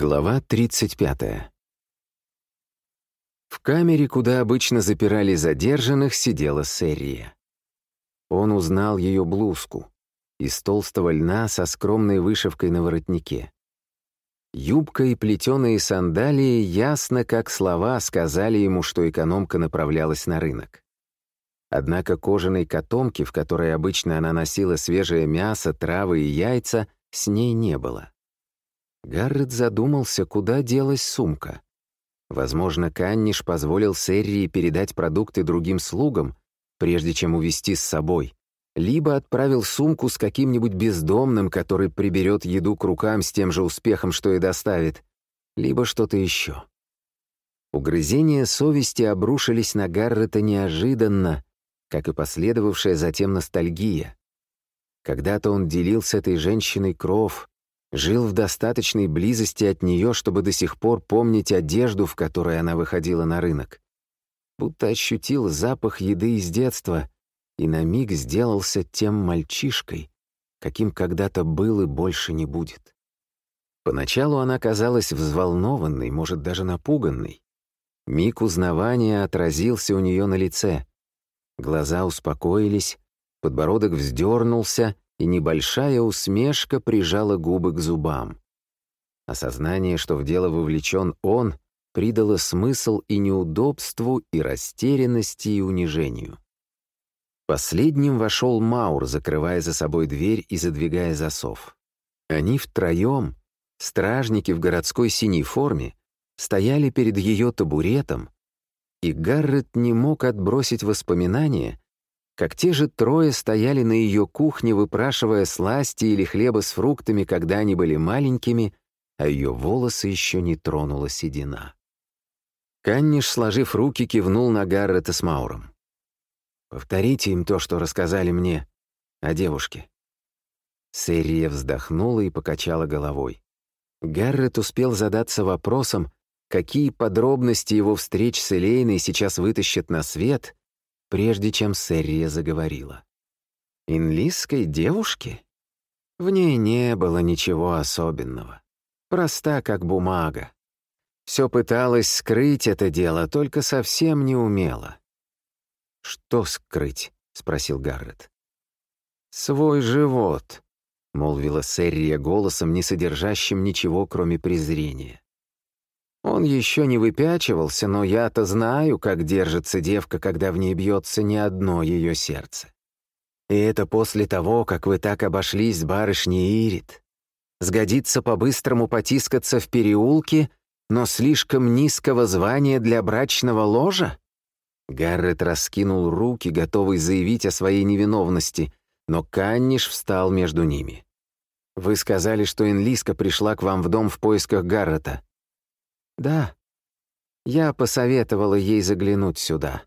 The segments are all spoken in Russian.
Глава 35. В камере, куда обычно запирали задержанных, сидела Серия. Он узнал ее блузку из толстого льна со скромной вышивкой на воротнике. Юбка и плетеные сандалии ясно, как слова, сказали ему, что экономка направлялась на рынок. Однако кожаной котомки, в которой обычно она носила свежее мясо, травы и яйца, с ней не было. Гаррет задумался, куда делась сумка. Возможно, Канниш позволил Серрии передать продукты другим слугам, прежде чем увезти с собой, либо отправил сумку с каким-нибудь бездомным, который приберет еду к рукам с тем же успехом, что и доставит, либо что-то еще. Угрызения совести обрушились на Гаррета неожиданно, как и последовавшая затем ностальгия. Когда-то он делил с этой женщиной кров, Жил в достаточной близости от нее, чтобы до сих пор помнить одежду, в которой она выходила на рынок. Будто ощутил запах еды из детства и на миг сделался тем мальчишкой, каким когда-то был и больше не будет. Поначалу она казалась взволнованной, может, даже напуганной. Миг узнавания отразился у нее на лице. Глаза успокоились, подбородок вздернулся — и небольшая усмешка прижала губы к зубам. Осознание, что в дело вовлечен он, придало смысл и неудобству, и растерянности, и унижению. Последним вошел Маур, закрывая за собой дверь и задвигая засов. Они втроем, стражники в городской синей форме, стояли перед ее табуретом, и Гаррет не мог отбросить воспоминания, как те же трое стояли на ее кухне, выпрашивая сласти или хлеба с фруктами, когда они были маленькими, а ее волосы еще не тронула седина. Канниш, сложив руки, кивнул на Гаррета с Мауром. «Повторите им то, что рассказали мне о девушке». Серия вздохнула и покачала головой. Гаррет успел задаться вопросом, какие подробности его встреч с Элейной сейчас вытащат на свет, прежде чем Серрия заговорила. «Инлисской девушки?» В ней не было ничего особенного. Проста, как бумага. Все пыталась скрыть это дело, только совсем не умела. «Что скрыть?» — спросил Гаррет. «Свой живот», — молвила Серрия голосом, не содержащим ничего, кроме презрения. Он еще не выпячивался, но я-то знаю, как держится девка, когда в ней бьется не одно ее сердце. И это после того, как вы так обошлись с барышней Ирит. Сгодится по-быстрому потискаться в переулке, но слишком низкого звания для брачного ложа? Гаррет раскинул руки, готовый заявить о своей невиновности, но Канниш встал между ними. «Вы сказали, что Энлиска пришла к вам в дом в поисках Гаррета. «Да. Я посоветовала ей заглянуть сюда.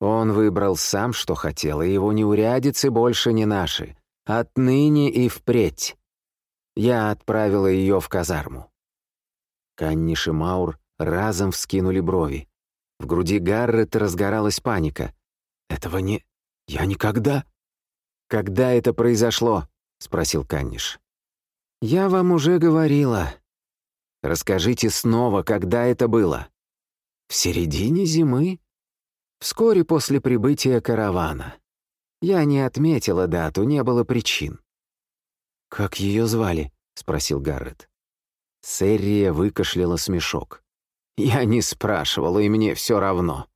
Он выбрал сам, что хотел, и его неурядицы больше не наши. Отныне и впредь. Я отправила ее в казарму». Канниш и Маур разом вскинули брови. В груди Гаррета разгоралась паника. «Этого не... Я никогда...» «Когда это произошло?» — спросил Канниш. «Я вам уже говорила. Расскажите снова, когда это было. В середине зимы? Вскоре после прибытия каравана. Я не отметила дату, не было причин. «Как ее звали?» — спросил Гаррет. Серия выкашляла смешок. «Я не спрашивала, и мне все равно.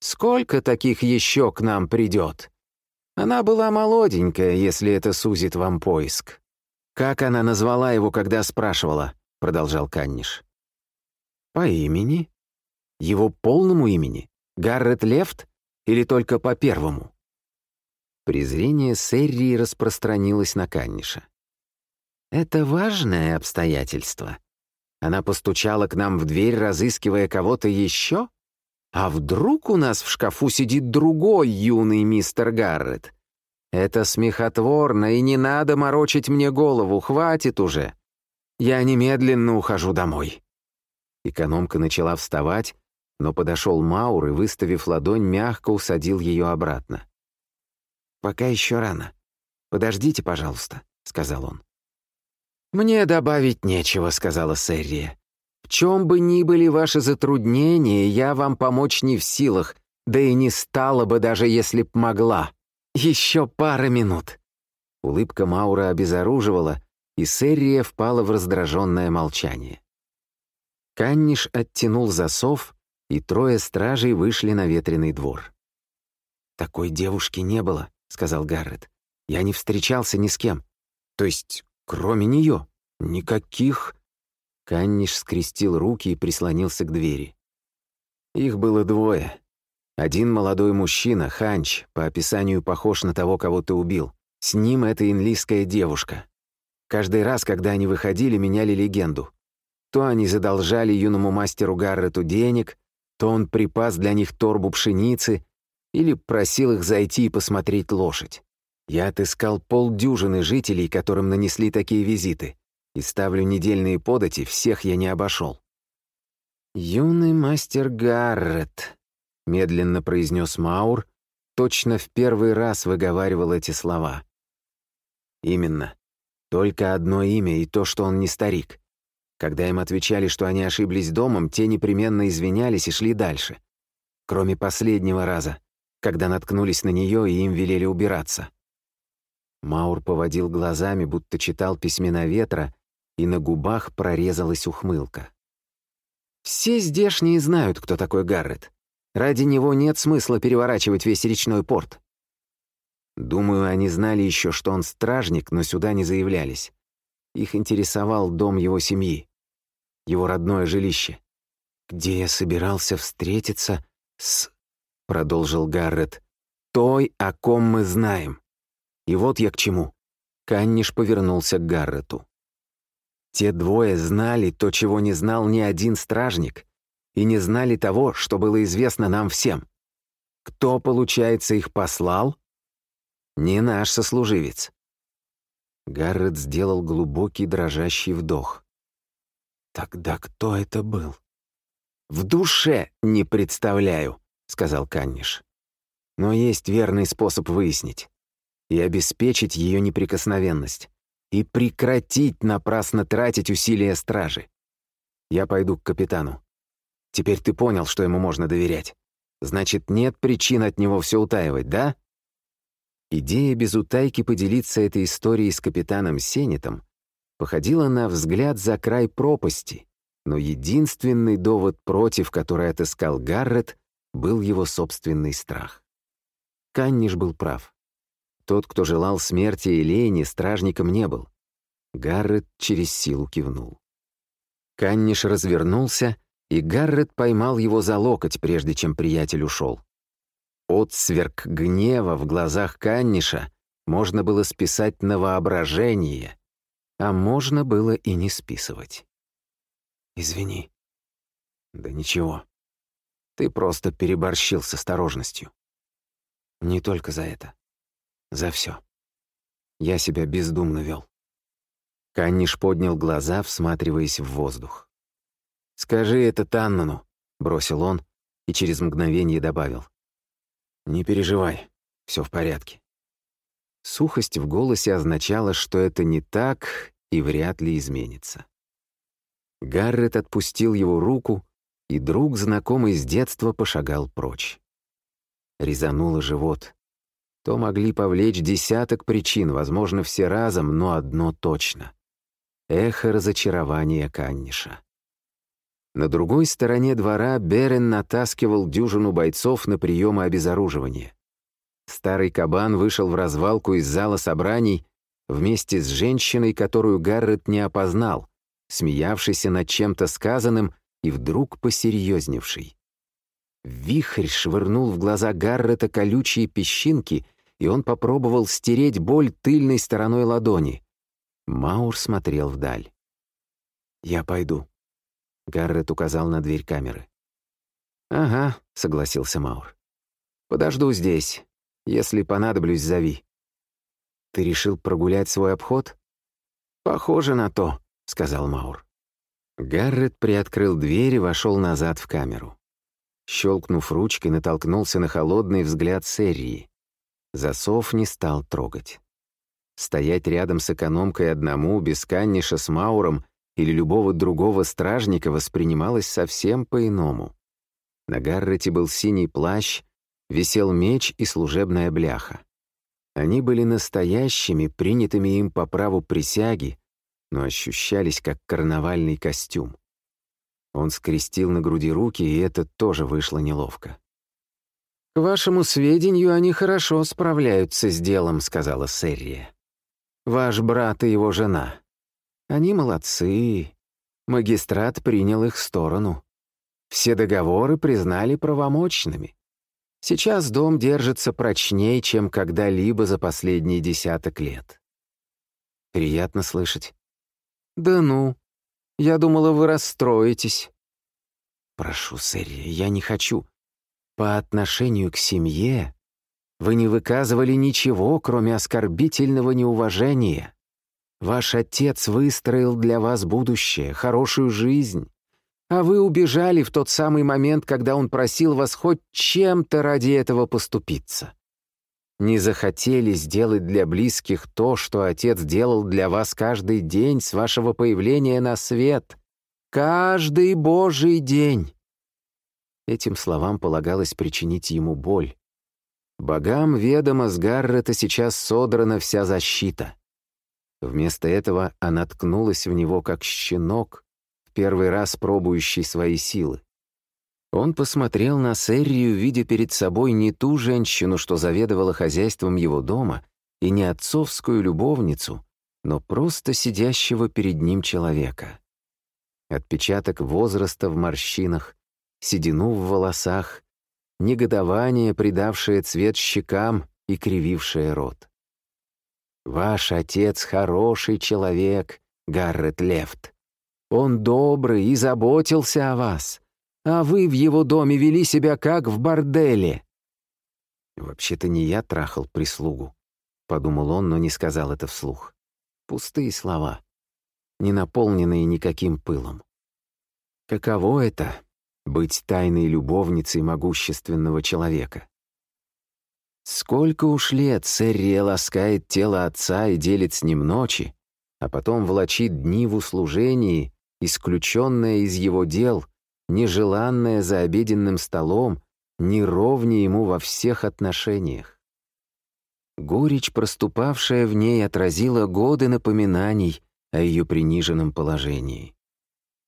Сколько таких еще к нам придет? Она была молоденькая, если это сузит вам поиск. Как она назвала его, когда спрашивала? — продолжал Канниш. «По имени? Его полному имени? Гаррет Лефт? Или только по первому?» Презрение Серрии распространилось на Канниша. «Это важное обстоятельство. Она постучала к нам в дверь, разыскивая кого-то еще? А вдруг у нас в шкафу сидит другой юный мистер Гаррет? Это смехотворно, и не надо морочить мне голову, хватит уже. Я немедленно ухожу домой». Экономка начала вставать, но подошел Маур и, выставив ладонь, мягко усадил ее обратно. «Пока еще рано. Подождите, пожалуйста», — сказал он. «Мне добавить нечего», — сказала Серрия. В чем бы ни были ваши затруднения, я вам помочь не в силах, да и не стала бы, даже если б могла. Еще пара минут». Улыбка Маура обезоруживала, и Серрия впала в раздраженное молчание. Канниш оттянул засов, и трое стражей вышли на ветреный двор. «Такой девушки не было», — сказал Гаррет. «Я не встречался ни с кем. То есть, кроме нее, никаких...» Канниш скрестил руки и прислонился к двери. Их было двое. Один молодой мужчина, Ханч, по описанию похож на того, кого ты убил. С ним эта инлийская девушка. Каждый раз, когда они выходили, меняли легенду. То они задолжали юному мастеру Гаррету денег, то он припас для них торбу пшеницы или просил их зайти и посмотреть лошадь. Я отыскал полдюжины жителей, которым нанесли такие визиты, и ставлю недельные подати, всех я не обошел. «Юный мастер Гаррет», — медленно произнес Маур, точно в первый раз выговаривал эти слова. «Именно. Только одно имя и то, что он не старик. Когда им отвечали, что они ошиблись домом, те непременно извинялись и шли дальше. Кроме последнего раза, когда наткнулись на нее и им велели убираться. Маур поводил глазами, будто читал письмена ветра, и на губах прорезалась ухмылка. «Все здешние знают, кто такой Гаррет. Ради него нет смысла переворачивать весь речной порт. Думаю, они знали еще, что он стражник, но сюда не заявлялись. Их интересовал дом его семьи, его родное жилище. «Где я собирался встретиться с...» — продолжил Гаррет. «Той, о ком мы знаем. И вот я к чему». Канниш повернулся к Гаррету. Те двое знали то, чего не знал ни один стражник, и не знали того, что было известно нам всем. Кто, получается, их послал? Не наш сослуживец. Гаррет сделал глубокий дрожащий вдох. Тогда кто это был? В душе не представляю, сказал Канниш. Но есть верный способ выяснить и обеспечить ее неприкосновенность, и прекратить напрасно тратить усилия стражи. Я пойду к капитану. Теперь ты понял, что ему можно доверять. Значит, нет причин от него все утаивать, да? Идея без утайки поделиться этой историей с капитаном Сенетом походила на взгляд за край пропасти, но единственный довод против, который отыскал Гаррет, был его собственный страх. Канниш был прав. Тот, кто желал смерти Элейни, стражником не был. Гаррет через силу кивнул. Канниш развернулся, и Гаррет поймал его за локоть, прежде чем приятель ушел. Отсверк гнева в глазах Канниша можно было списать на воображение, а можно было и не списывать. «Извини». «Да ничего. Ты просто переборщил с осторожностью. Не только за это. За все. Я себя бездумно вел». Канниш поднял глаза, всматриваясь в воздух. «Скажи это Таннану», — бросил он и через мгновение добавил. «Не переживай, все в порядке». Сухость в голосе означала, что это не так и вряд ли изменится. Гаррет отпустил его руку, и друг, знакомый с детства, пошагал прочь. Резануло живот. То могли повлечь десяток причин, возможно, все разом, но одно точно. Эхо разочарования Канниша. На другой стороне двора Берен натаскивал дюжину бойцов на приемы обезоруживания. Старый кабан вышел в развалку из зала собраний вместе с женщиной, которую Гаррет не опознал, смеявшейся над чем-то сказанным и вдруг посерьезневший. Вихрь швырнул в глаза Гаррета колючие песчинки, и он попробовал стереть боль тыльной стороной ладони. Маур смотрел вдаль. «Я пойду», Гаррет указал на дверь камеры. «Ага», — согласился Маур. «Подожду здесь. Если понадоблюсь, зови». «Ты решил прогулять свой обход?» «Похоже на то», — сказал Маур. Гаррет приоткрыл дверь и вошел назад в камеру. Щелкнув ручкой, натолкнулся на холодный взгляд Серии. Засов не стал трогать. Стоять рядом с экономкой одному, без Канниша с Мауром, или любого другого стражника воспринималось совсем по-иному. На Гаррете был синий плащ, висел меч и служебная бляха. Они были настоящими, принятыми им по праву присяги, но ощущались как карнавальный костюм. Он скрестил на груди руки, и это тоже вышло неловко. «К вашему сведению, они хорошо справляются с делом», — сказала Серрия. «Ваш брат и его жена. Они молодцы. Магистрат принял их сторону. Все договоры признали правомочными. Сейчас дом держится прочнее, чем когда-либо за последние десяток лет. Приятно слышать. Да ну, я думала, вы расстроитесь. Прошу, Сэри, я не хочу. По отношению к семье вы не выказывали ничего, кроме оскорбительного неуважения. Ваш отец выстроил для вас будущее, хорошую жизнь, а вы убежали в тот самый момент, когда он просил вас хоть чем-то ради этого поступиться. Не захотели сделать для близких то, что отец делал для вас каждый день с вашего появления на свет. Каждый божий день. Этим словам полагалось причинить ему боль. Богам ведомо с Гаррета сейчас содрана вся защита. Вместо этого она ткнулась в него, как щенок, в первый раз пробующий свои силы. Он посмотрел на Серрию, видя перед собой не ту женщину, что заведовала хозяйством его дома, и не отцовскую любовницу, но просто сидящего перед ним человека. Отпечаток возраста в морщинах, седину в волосах, негодование, придавшее цвет щекам и кривившее рот. «Ваш отец хороший человек, Гаррет Лефт. Он добрый и заботился о вас, а вы в его доме вели себя как в борделе». «Вообще-то не я трахал прислугу», — подумал он, но не сказал это вслух. Пустые слова, не наполненные никаким пылом. Каково это быть тайной любовницей могущественного человека. Сколько уж лет Серрия ласкает тело отца и делит с ним ночи, а потом влачит дни в услужении, исключенное из его дел, нежеланное за обеденным столом, неровнее ему во всех отношениях. Горечь, проступавшая в ней, отразила годы напоминаний о ее приниженном положении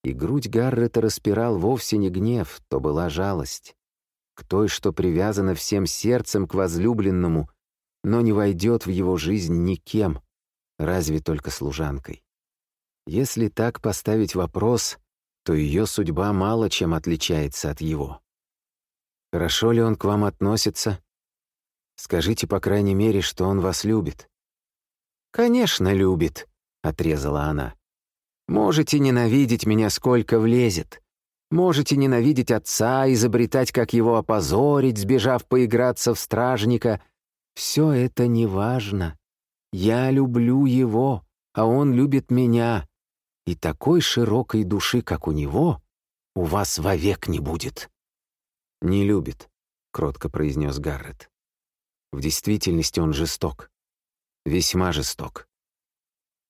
и грудь Гаррета распирал вовсе не гнев, то была жалость. К той, что привязана всем сердцем к возлюбленному, но не войдет в его жизнь никем, разве только служанкой. Если так поставить вопрос, то ее судьба мало чем отличается от его. Хорошо ли он к вам относится? Скажите, по крайней мере, что он вас любит. «Конечно, любит», — отрезала она. Можете ненавидеть меня сколько влезет. Можете ненавидеть отца, изобретать, как его опозорить, сбежав поиграться в стражника. Все это не важно. Я люблю его, а он любит меня. И такой широкой души, как у него, у вас вовек не будет. «Не любит», — кротко произнес Гаррет. В действительности он жесток. Весьма жесток.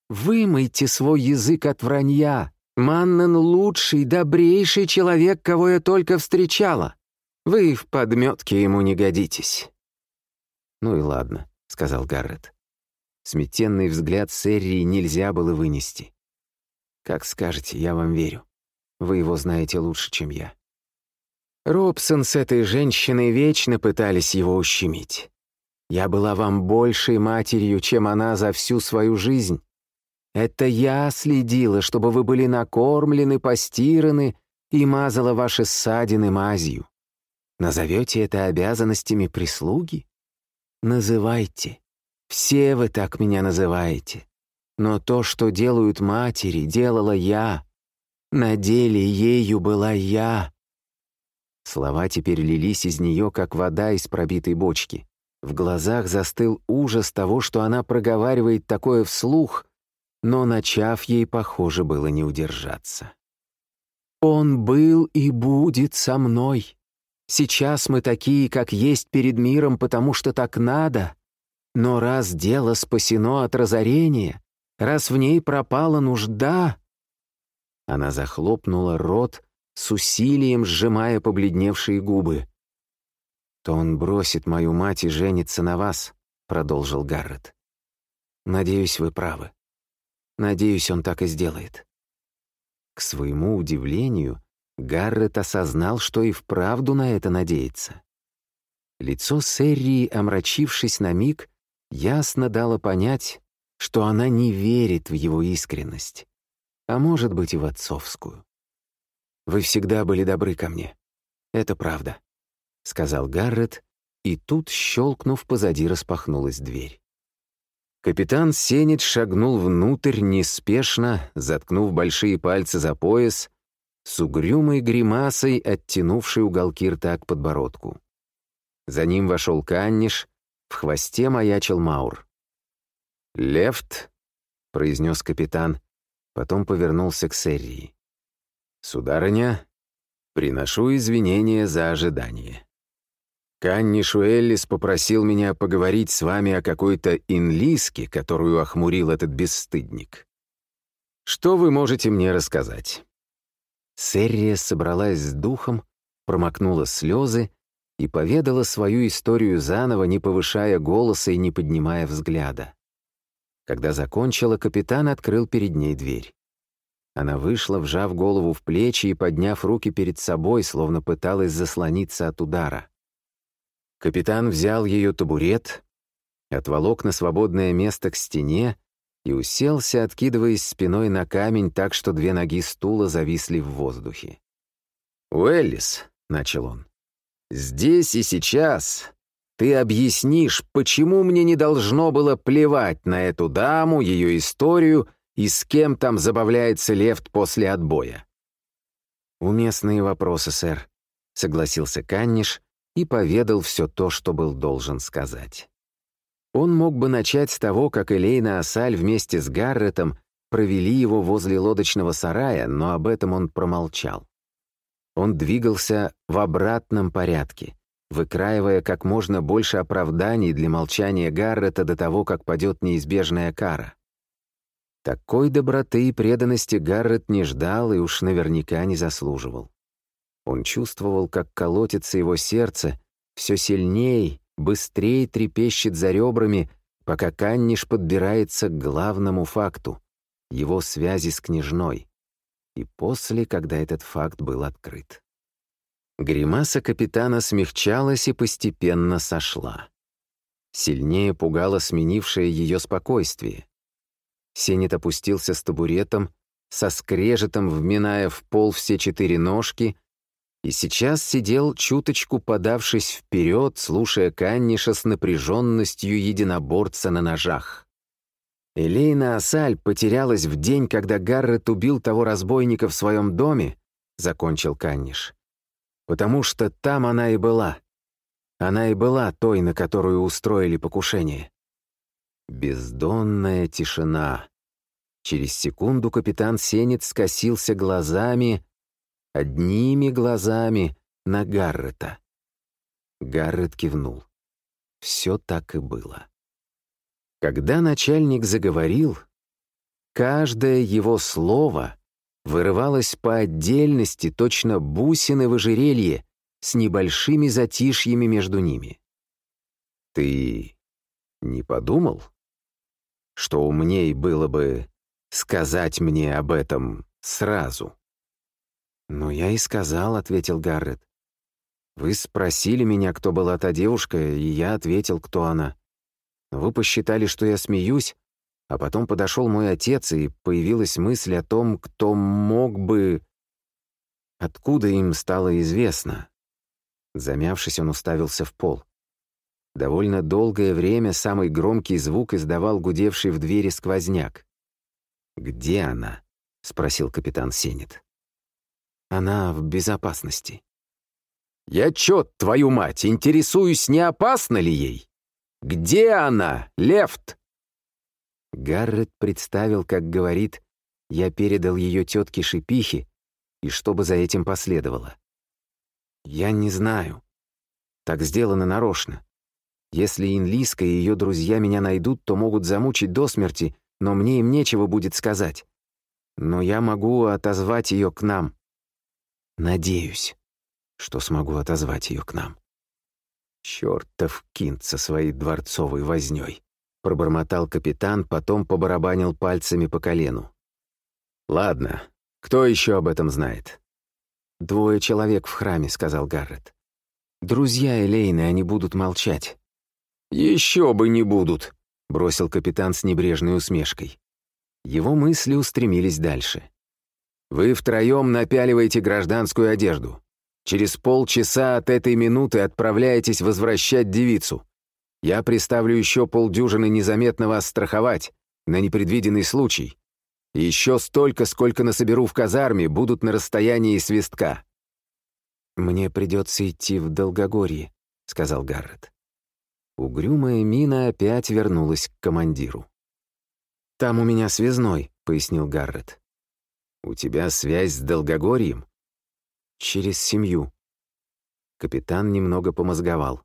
Вымойте свой язык от вранья. Маннен — лучший, добрейший человек, кого я только встречала. Вы в подметке ему не годитесь». «Ну и ладно», — сказал Гаррет. Сметенный взгляд Серрии нельзя было вынести. «Как скажете, я вам верю. Вы его знаете лучше, чем я». Робсон с этой женщиной вечно пытались его ущемить. Я была вам большей матерью, чем она за всю свою жизнь. Это я следила, чтобы вы были накормлены, постираны и мазала ваши ссадины мазью. Назовете это обязанностями прислуги? Называйте. Все вы так меня называете. Но то, что делают матери, делала я. На деле ею была я. Слова теперь лились из нее, как вода из пробитой бочки. В глазах застыл ужас того, что она проговаривает такое вслух, но, начав ей, похоже, было не удержаться. «Он был и будет со мной. Сейчас мы такие, как есть перед миром, потому что так надо. Но раз дело спасено от разорения, раз в ней пропала нужда, Она захлопнула рот, с усилием сжимая побледневшие губы. «То он бросит мою мать и женится на вас», — продолжил Гаррет. «Надеюсь, вы правы. Надеюсь, он так и сделает». К своему удивлению, Гаррет осознал, что и вправду на это надеется. Лицо Серрии, омрачившись на миг, ясно дало понять, что она не верит в его искренность, а может быть и в отцовскую. «Вы всегда были добры ко мне. Это правда», — сказал Гаррет, и тут, щелкнув, позади распахнулась дверь. Капитан Сенет шагнул внутрь неспешно, заткнув большие пальцы за пояс, с угрюмой гримасой, оттянувшей уголки рта к подбородку. За ним вошел Канниш, в хвосте маячил Маур. «Лефт», — произнес капитан, потом повернулся к Серрии. «Сударыня, приношу извинения за ожидание». Канни Шуэллис попросил меня поговорить с вами о какой-то инлиске, которую охмурил этот бесстыдник. Что вы можете мне рассказать?» Серрия собралась с духом, промокнула слезы и поведала свою историю заново, не повышая голоса и не поднимая взгляда. Когда закончила, капитан открыл перед ней дверь. Она вышла, вжав голову в плечи и подняв руки перед собой, словно пыталась заслониться от удара. Капитан взял ее табурет, отволок на свободное место к стене и уселся, откидываясь спиной на камень так, что две ноги стула зависли в воздухе. «Уэллис», — начал он, — «здесь и сейчас ты объяснишь, почему мне не должно было плевать на эту даму, ее историю и с кем там забавляется Лефт после отбоя». «Уместные вопросы, сэр», — согласился Канниш, и поведал все то, что был должен сказать. Он мог бы начать с того, как Элейна Асаль вместе с Гарретом провели его возле лодочного сарая, но об этом он промолчал. Он двигался в обратном порядке, выкраивая как можно больше оправданий для молчания Гаррета до того, как падет неизбежная кара. Такой доброты и преданности Гаррет не ждал и уж наверняка не заслуживал. Он чувствовал, как колотится его сердце, все сильней, быстрее трепещет за ребрами, пока Канниш подбирается к главному факту — его связи с княжной. И после, когда этот факт был открыт. Гримаса капитана смягчалась и постепенно сошла. Сильнее пугало сменившее ее спокойствие. Сенет опустился с табуретом, со скрежетом вминая в пол все четыре ножки — и сейчас сидел, чуточку подавшись вперед, слушая Канниша с напряженностью единоборца на ножах. Элейна Асаль потерялась в день, когда Гаррет убил того разбойника в своем доме, закончил Канниш. Потому что там она и была. Она и была той, на которую устроили покушение. Бездонная тишина. Через секунду капитан Сенец скосился глазами, одними глазами на Гаррета. Гаррет кивнул. Все так и было. Когда начальник заговорил, каждое его слово вырывалось по отдельности, точно бусины в ожерелье, с небольшими затишьями между ними. «Ты не подумал, что умней было бы сказать мне об этом сразу?» «Ну, я и сказал», — ответил Гаррет. «Вы спросили меня, кто была та девушка, и я ответил, кто она. вы посчитали, что я смеюсь, а потом подошел мой отец, и появилась мысль о том, кто мог бы... Откуда им стало известно?» Замявшись, он уставился в пол. Довольно долгое время самый громкий звук издавал гудевший в двери сквозняк. «Где она?» — спросил капитан Сенет. Она в безопасности. Я чё, твою мать, интересуюсь, не опасно ли ей? Где она, Лефт? Гаррет представил, как говорит, я передал ее тетке Шипихе, и что бы за этим последовало. Я не знаю. Так сделано нарочно. Если Инлиска и ее друзья меня найдут, то могут замучить до смерти, но мне им нечего будет сказать. но я могу отозвать ее к нам. Надеюсь, что смогу отозвать ее к нам. Чертов кинт со своей дворцовой вознёй. Пробормотал капитан, потом побарабанил пальцами по колену. «Ладно, кто еще об этом знает?» «Двое человек в храме», — сказал Гаррет. «Друзья Элейны, они будут молчать». «Еще бы не будут», — бросил капитан с небрежной усмешкой. Его мысли устремились дальше. «Вы втроем напяливаете гражданскую одежду. Через полчаса от этой минуты отправляетесь возвращать девицу. Я приставлю еще полдюжины незаметно вас страховать, на непредвиденный случай. Еще столько, сколько насоберу в казарме, будут на расстоянии свистка». «Мне придется идти в Долгогорье», — сказал Гаррет. Угрюмая мина опять вернулась к командиру. «Там у меня связной», — пояснил Гаррет. «У тебя связь с Долгогорьем?» «Через семью». Капитан немного помозговал.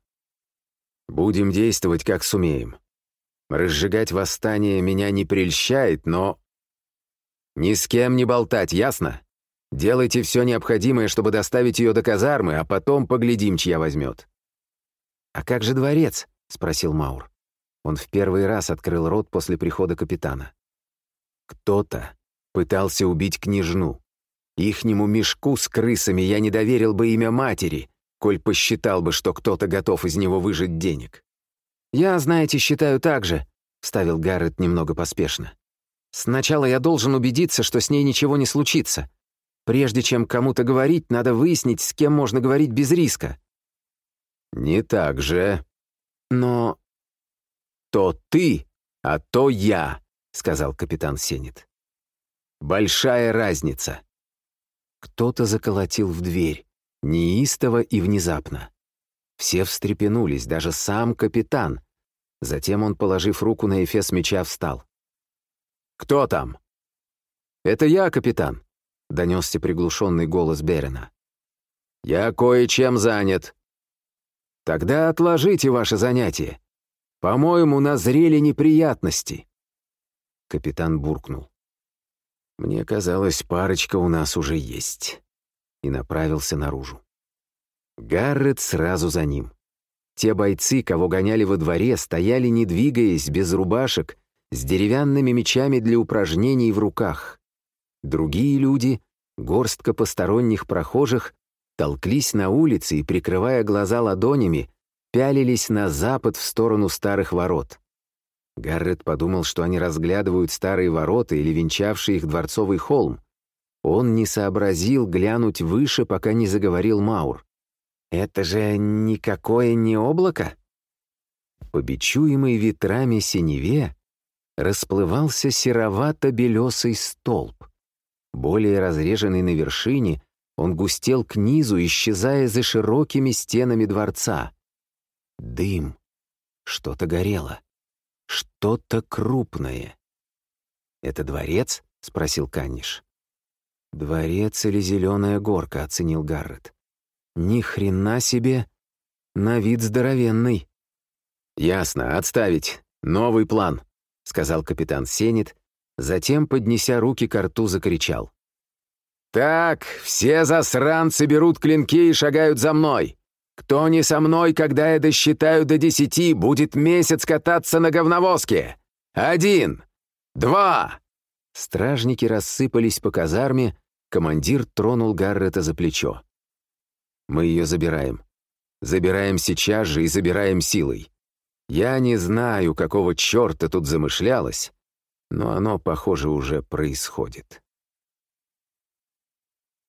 Будем действовать, как сумеем. Разжигать восстание меня не прельщает, но... Ни с кем не болтать, ясно? Делайте все необходимое, чтобы доставить ее до казармы, а потом поглядим, чья возьмет. «А как же дворец?» — спросил Маур. Он в первый раз открыл рот после прихода капитана. «Кто-то пытался убить княжну. Ихнему мешку с крысами я не доверил бы имя матери, коль посчитал бы, что кто-то готов из него выжить денег. «Я, знаете, считаю так же», — вставил Гаррет немного поспешно. «Сначала я должен убедиться, что с ней ничего не случится. Прежде чем кому-то говорить, надо выяснить, с кем можно говорить без риска». «Не так же». «Но...» «То ты, а то я», — сказал капитан Сенет. «Большая разница». Кто-то заколотил в дверь неистово и внезапно. Все встрепенулись, даже сам капитан. Затем он, положив руку на эфес меча, встал. «Кто там?» «Это я, капитан», — донесся приглушенный голос Берена. «Я кое-чем занят». «Тогда отложите ваше занятие. По-моему, назрели неприятности». Капитан буркнул. «Мне казалось, парочка у нас уже есть» и направился наружу. Гаррет сразу за ним. Те бойцы, кого гоняли во дворе, стояли, не двигаясь, без рубашек, с деревянными мечами для упражнений в руках. Другие люди, горстка посторонних прохожих, толклись на улице и, прикрывая глаза ладонями, пялились на запад в сторону старых ворот. Гаррет подумал, что они разглядывают старые ворота или венчавший их дворцовый холм. Он не сообразил глянуть выше, пока не заговорил Маур. «Это же никакое не облако?» По бичуемой ветрами синеве расплывался серовато-белесый столб. Более разреженный на вершине, он густел к низу, исчезая за широкими стенами дворца. Дым. Что-то горело. Что-то крупное. «Это дворец?» — спросил Канниш. «Дворец или зеленая горка», — оценил Гаррет. «Ни хрена себе! На вид здоровенный!» «Ясно, отставить. Новый план», — сказал капитан Сенет, затем, поднеся руки к рту, закричал. «Так, все засранцы берут клинки и шагают за мной. Кто не со мной, когда я досчитаю до десяти, будет месяц кататься на говновозке. Один! Два!» Стражники рассыпались по казарме, Командир тронул Гаррета за плечо. «Мы ее забираем. Забираем сейчас же и забираем силой. Я не знаю, какого черта тут замышлялось, но оно, похоже, уже происходит».